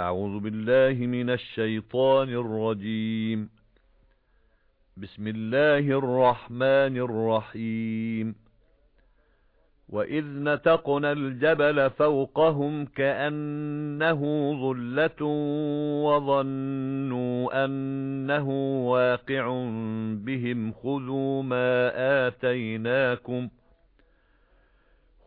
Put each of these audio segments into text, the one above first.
أعوذ بالله من الشيطان الرجيم. بسم الله الرحمن الرحيم. وَإِذْ نَتَقْنَا الْجَبَلَ فَوْقَهُمْ كَأَنَّهُ ظُلَّةٌ وَظَنُّوا أَنَّهُ وَاقِعٌ بِهِمْ خُذُوا مَا آتَيْنَاكُمْ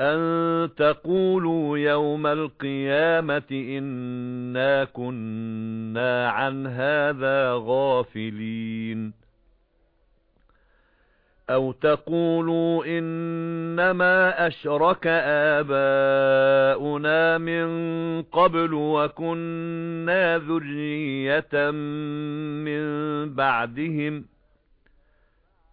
أَن تَقُولُوا يَوْمَ الْقِيَامَةِ إِنَّا كُنَّا عَنْ هَذَا غَافِلِينَ أَوْ تَقُولُوا إِنَّمَا أَشْرَكَ آبَاؤُنَا مِن قَبْلُ وَكُنَّا ذُرِّيَّةً مِنْ بَعْدِهِمْ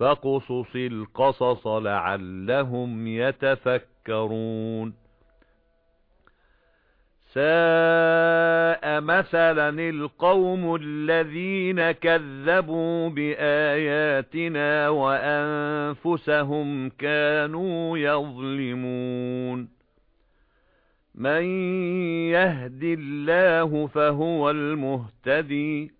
فَقُصُصِ الْقَصَصَ لَعَلَّهُمْ يَتَفَكَّرُونَ. سَاءَ مَثَلًا الْقَوْمُ الَّذِينَ كَذَّبُوا بِآيَاتِنَا وَأَنفُسَهُمْ كَانُوا يَظْلِمُونَ. مَن يَهْدِ اللَّهُ فَهُوَ الْمُهْتَدِي.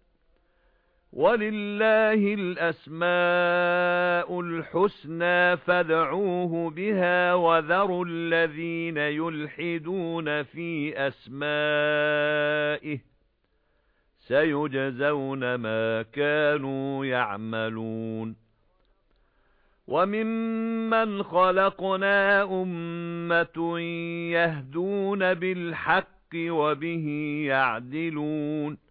وَلِلَّهِ الْأَسْمَاءُ الْحُسْنَى فَادْعُوهُ بِهَا وَذَرُوا الَّذِينَ يُلْحِدُونَ فِي أَسْمَائِهِ سَيُجْزَوْنَ مَا كَانُوا يَعْمَلُونَ وَمِمَّنْ خَلَقْنَا أُمَّةٌ يَهْدُونَ بِالْحَقِّ وَبِهِ يَعْدِلُونَ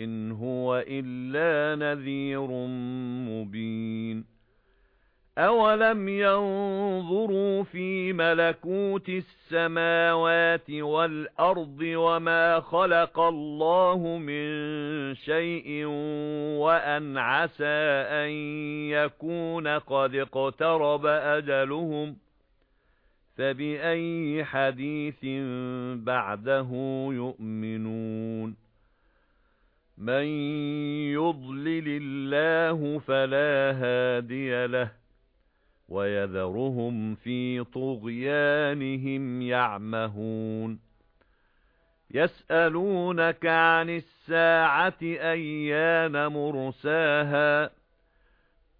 إِنْ هُوَ إِلَّا نَذِيرٌ مُبِينٌ أَوَلَمْ يَنظُرُوا فِي مَلَكُوتِ السَّمَاوَاتِ وَالْأَرْضِ وَمَا خَلَقَ اللَّهُ مِنْ شَيْءٍ وَأَنْ عَسَى أَنْ يَكُونَ قَدِ اقْتَرَبَ أَجَلُهُمْ فَبِأَيِّ حَدِيثٍ بَعْدَهُ يُؤْمِنُونَ مَن يُضْلِلِ اللَّهُ فَلَا هَادِيَ لَهُ وَيَذَرُهُمْ فِي طُغْيَانِهِمْ يَعْمَهُونَ يَسْأَلُونَكَ عَنِ السَّاعَةِ أَيَّانَ مُرْسَاهَا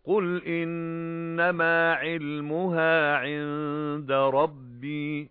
قُلْ إِنَّمَا عِلْمُهَا عِندَ رَبِّي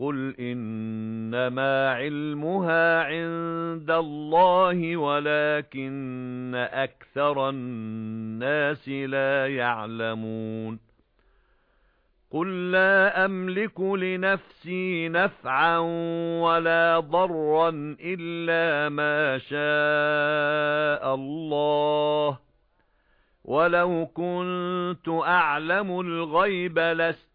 قُلْ إِنَّمَا عِلْمُهَا عِندَ اللَّهِ وَلَكِنَّ أَكْثَرَ النَّاسِ لَا يَعْلَمُونَ قُل لَّا أَمْلِكُ لِنَفْسِي نَفْعًا وَلَا ضَرًّا إِلَّا مَا شَاءَ اللَّهُ وَلَوْ كُنتُ أَعْلَمُ الْغَيْبَ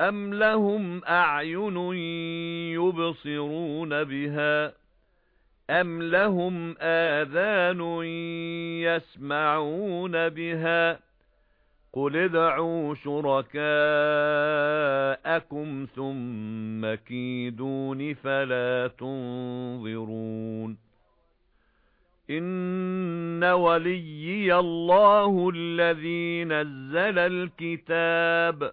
أَمْ لَهُمْ أَعْيُنٌ يُبْصِرُونَ بِهَا أَمْ لَهُمْ آذَانٌ يَسْمَعُونَ بِهَا قُلِ ادْعُوا شُرَكَاءَكُمْ ثُمَّ كِيدُونِ فَلَا تُنظِرُونَ إِنَّ وَلِيِّيَ اللَّهُ الَّذِي نَزَّلَ الْكِتَابَ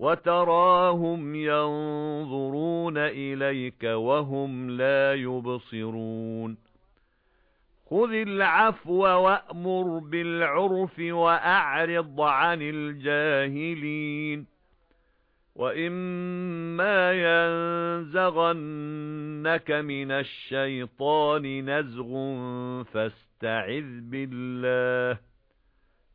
وَتَرَاهُمْ يَنظُرُونَ إِلَيْكَ وَهُمْ لَا يُبْصِرُونَ. خُذِ الْعَفْوَ وَأْمُرْ بِالْعُرْفِ وَأَعْرِضْ عَنِ الْجَاهِلِينَ. وَإِمَّا يَنزَغَنَّكَ مِنَ الشَّيْطَانِ نَزْغٌ فَاسْتَعِذْ بِاللَّهِ.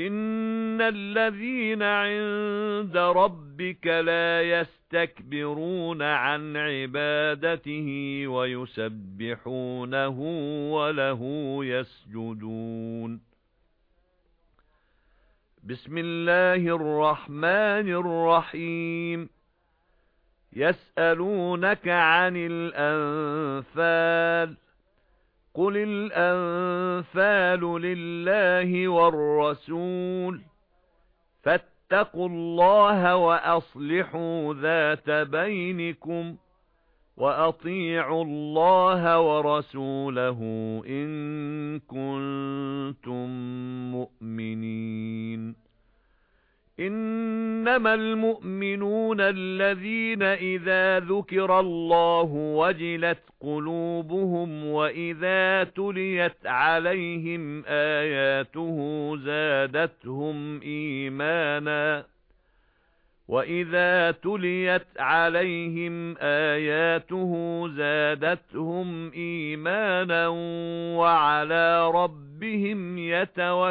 إِنَّ الَّذِينَ عِندَ رَبِّكَ لَا يَسْتَكْبِرُونَ عَن عِبَادَتِهِ وَيُسَبِّحُونَهُ وَلَهُ يَسْجُدُونَ. بِسْمِ اللَّهِ الرَّحْمَنِ الرَّحِيمِ. يَسْأَلُونَكَ عَنِ الْأَنفَالِ قُلِ الْأَنفَالُ لِلَّهِ وَالرَّسُولِ فَاتَّقُوا اللَّهَ وَأَصْلِحُوا ذَاتَ بَيْنِكُمْ وَأَطِيعُوا اللَّهَ وَرَسُولَهُ إِن كُنتُم مُّؤْمِنِينَ إِنَّمَا الْمُؤْمِنُونَ الَّذِينَ إِذَا ذُكِرَ اللَّهُ وَجِلَتْ قُلُوبُهُمْ وَإِذَا تُلِيَتْ عَلَيْهِمْ آيَاتُهُ زَادَتْهُمْ إِيمَانًا وَإِذَا تُلِيَتْ عَلَيْهِمْ آيَاتُهُ زَادَتْهُمْ إِيمَانًا وَعَلَى رَبِّهِمْ يَتَوَكَّلُونَ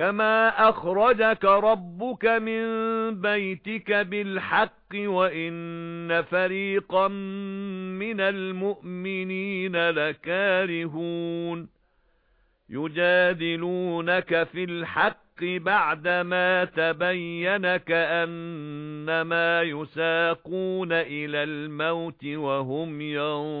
كَمَا أَخْرَجَكَ رَبُّكَ مِنْ بَيْتِكَ بِالْحَقِّ وَإِنَّ فَرِيقًا مِنَ الْمُؤْمِنِينَ لَكَارِهُونَ يُجَادِلُونَكَ فِي الْحَقِّ بَعْدَمَا تَبَيَّنَ كَأَنَّمَا يُسَاقُونَ إِلَى الْمَوْتِ وَهُمْ يَنظُرُونَ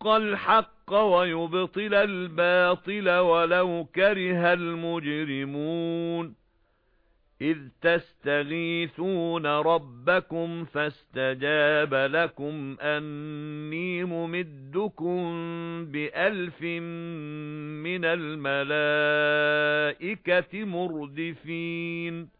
يُحِقَّ الْحَقَّ وَيُبْطِلَ الْبَاطِلَ وَلَوْ كَرِهَ الْمُجْرِمُونَ. إِذْ تَسْتَغِيثُونَ رَبَّكُمْ فَاسْتَجَابَ لَكُمْ أَنِّي مُمِدُّكُمْ بِأَلْفٍ مِنَ الْمَلَائِكَةِ مُرْدِفِينَ.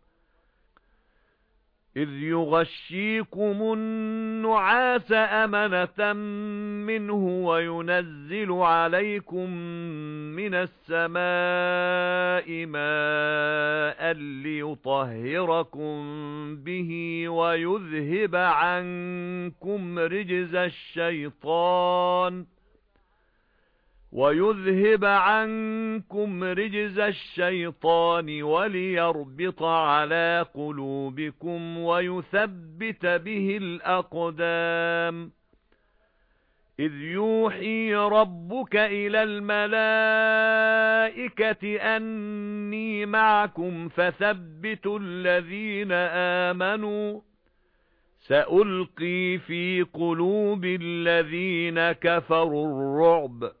إِذْ يُغَشِّيكُمُ النُّعَاسَ أَمَنَةً مِنْهُ وَيُنَزِّلُ عَلَيْكُمْ مِنَ السَّمَاءِ مَاءً لِيُطَهِّرَكُمْ بِهِ وَيُذْهِبَ عَنكُمْ رِجْزَ الشَّيْطَانِ وَيُذْهِبَ عَنكُمْ رِجْزَ الشَّيْطَانِ وَلِيَرْبِطَ عَلَى قُلُوبِكُمْ وَيُثَبِّتَ بِهِ الْأَقْدَامَ. إِذْ يُوحِي رَبُّكَ إِلَى الْمَلَائِكَةِ أَنِّي مَعَكُمْ فَثَبِّتُوا الَّذِينَ آمَنُوا. سَأُلْقِي فِي قُلُوبِ الَّذِينَ كَفَرُوا الرُّعْبَ.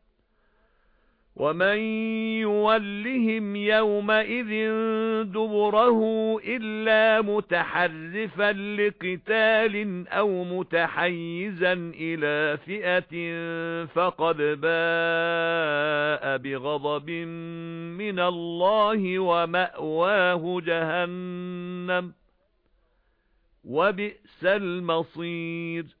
وَمَن يُوَلِّهِمْ يَوْمَئِذٍ دُبُرَهُ إِلَّا مُتَحَرِّفًا لِقِتَالٍ أَوْ مُتَحَيِّزًا إِلَى فِئَةٍ فَقَدْ بَاءَ بِغَضَبٍ مِنَ اللَّهِ وَمَأْوَاهُ جَهَنَّمُ وَبِئْسَ الْمَصِيرُ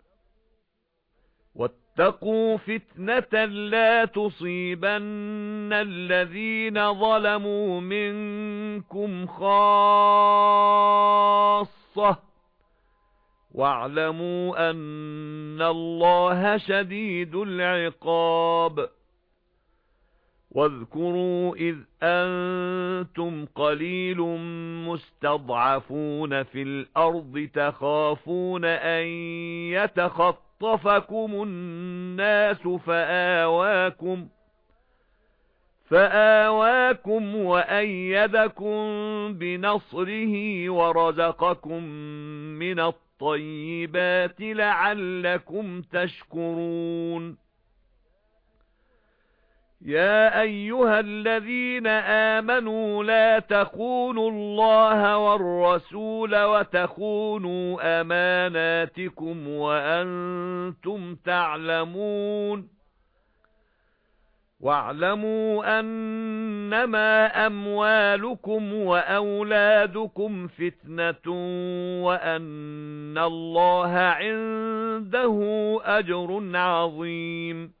وَاتَّقُوا فِتْنَةً لَّا تُصِيبَنَّ الَّذِينَ ظَلَمُوا مِنكُمْ خَاصَّةً. وَاعْلَمُوا أَنَّ اللَّهَ شَدِيدُ الْعِقَابِ. وَاذْكُرُوا إِذْ أَنْتُمْ قَلِيلٌ مُسْتَضْعَفُونَ فِي الْأَرْضِ تَخَافُونَ أَنْ يَتَخَطَّفَكُمُ اخْتَطَفَكُمُ النَّاسُ فَآوَاكُمْ فَآوَاكُمْ وَأَيَّدَكُمْ بِنَصْرِهِ وَرَزَقَكُمْ مِنَ الطَّيِّبَاتِ لَعَلَّكُمْ تَشْكُرُونَ يَا أَيُّهَا الَّذِينَ آمَنُوا لَا تَخُونُوا اللَّهَ وَالرَّسُولَ وَتَخُونُوا أَمَانَاتِكُمْ وَأَنْتُمْ تَعْلَمُونَ وَاعْلَمُوا أَنَّمَا أَمْوَالُكُمْ وَأَوْلَادُكُمْ فِتْنَةٌ وَأَنَّ اللَّهَ عِندَهُ أَجْرٌ عَظِيمٌ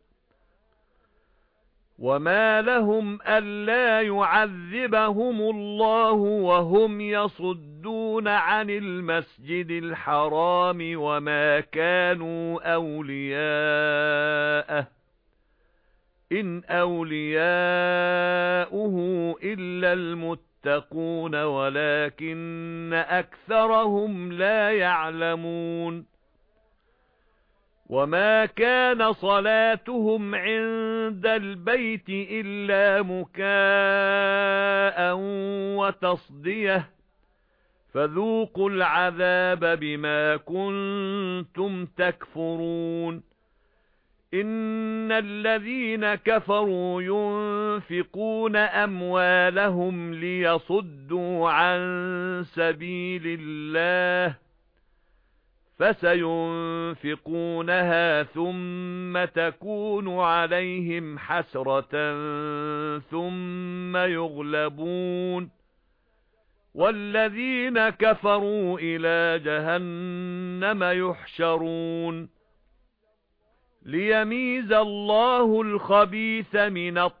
وَمَا لَهُمْ أَلَّا يُعَذِّبَهُمُ اللَّهُ وَهُمْ يَصُدُّونَ عَنِ الْمَسْجِدِ الْحَرَامِ وَمَا كَانُوا أَوْلِيَاءَهُ إِنْ أَوْلِيَاؤُهُ إِلَّا الْمُتَّقُونَ وَلَكِنَّ أَكْثَرَهُمْ لَا يَعْلَمُونَ وَمَا كَانَ صَلَاتُهُمْ عِندَ الْبَيْتِ إِلَّا مُكَاءً وَتَصْدِيَةً فَذُوقُوا الْعَذَابَ بِمَا كُنتُمْ تَكْفُرُونَ إِنَّ الَّذِينَ كَفَرُوا يُنفِقُونَ أَمْوَالَهُمْ لِيَصُدُّوا عَن سَبِيلِ اللَّهِ فَسَيُنفِقُونَهَا ثُمَّ تَكُونُ عَلَيْهِمْ حَسْرَةً ثُمَّ يُغْلَبُونَ وَالَّذِينَ كَفَرُوا إِلَى جَهَنَّمَ يُحْشَرُونَ لِيَمِيزَ اللَّهُ الْخَبِيثَ مِنَ الطَّيِّبِ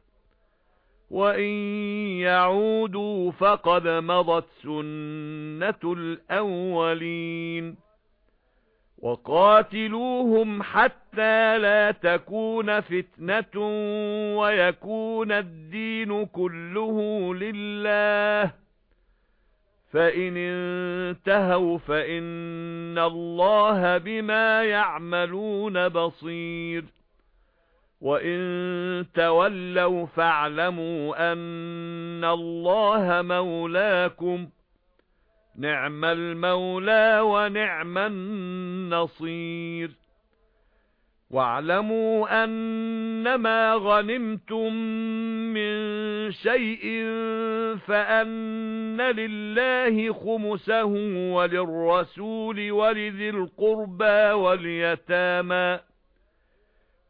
وَإِن يَعُودُوا فَقَدْ مَضَتْ سُنَّةُ الْأَوَّلِينَ وَقَاتِلُوهُمْ حَتَّى لَا تَكُونَ فِتْنَةٌ وَيَكُونَ الدِّينُ كُلُّهُ لِلَّهِ فَإِنِ انتهوا فَإِنَّ اللَّهَ بِمَا يَعْمَلُونَ بَصِيرٌ وَإِن تَوَلَّوْا فَاعْلَمُوا أَنَّ اللَّهَ مَوْلَاكُمْ نِعْمَ الْمَوْلَى وَنِعْمَ النَّصِيرُ وَاعْلَمُوا أَنَّمَا غَنِمْتُم مِّن شَيْءٍ فَأَنَّ لِلَّهِ خُمُسَهُ وَلِلرَّسُولِ وَلِذِي الْقُرْبَى وَالْيَتَامَى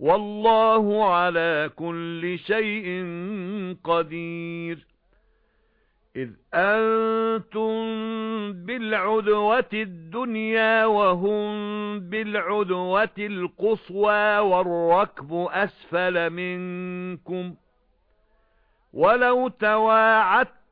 وَاللَّهُ عَلَى كُلِّ شَيْءٍ قَدِيرٌ. إِذْ أَنْتُمْ بِالْعُدْوَةِ الدُّنْيَا وَهُمْ بِالْعُدْوَةِ الْقُصْوَى وَالرَّكْبُ أَسْفَلَ مِنكُمْ. وَلَوْ تَوَاعَدتُّمْ